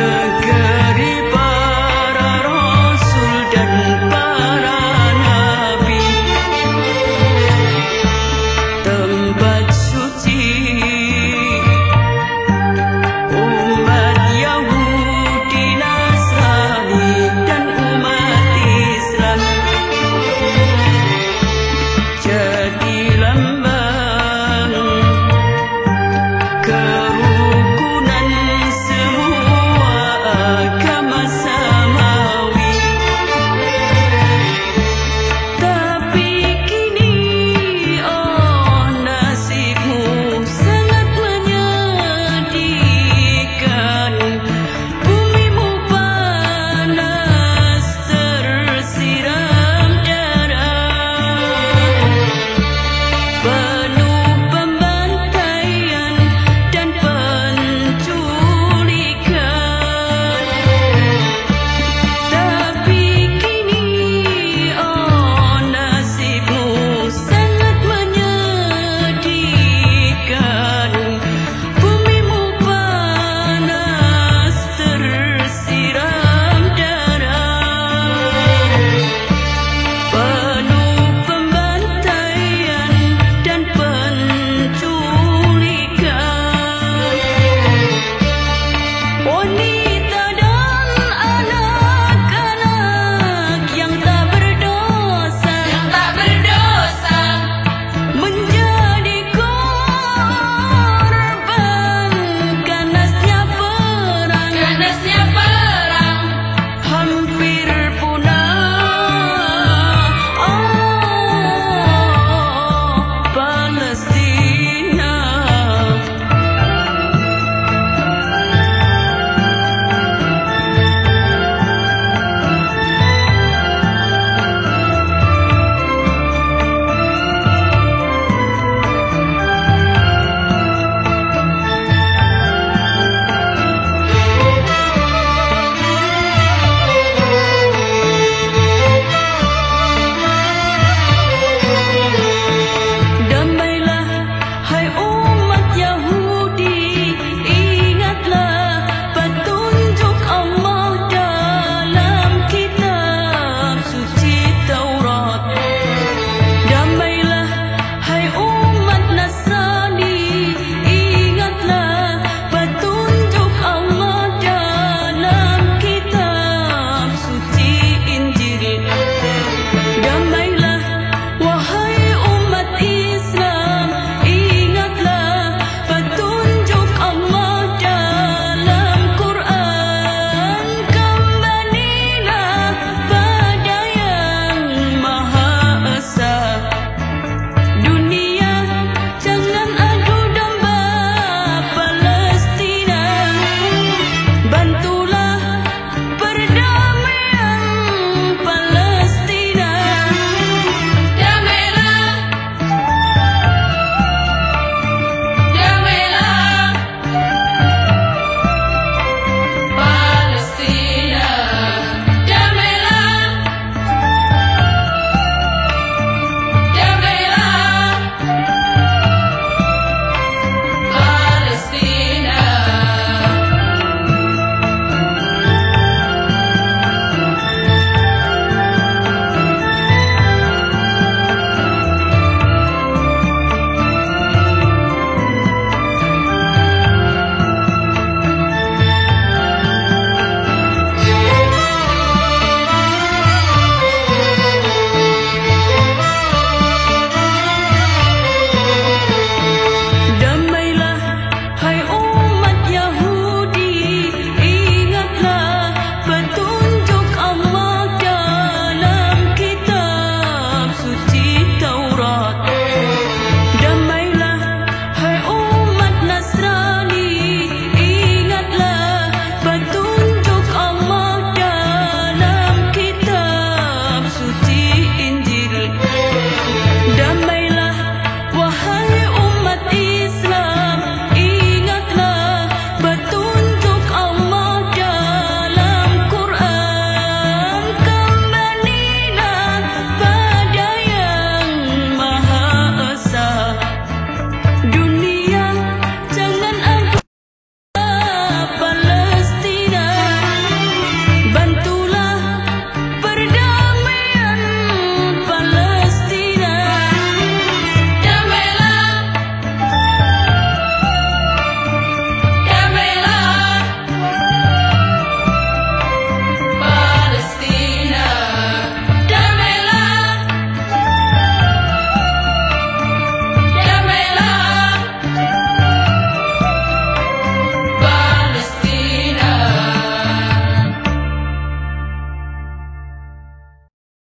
Manakah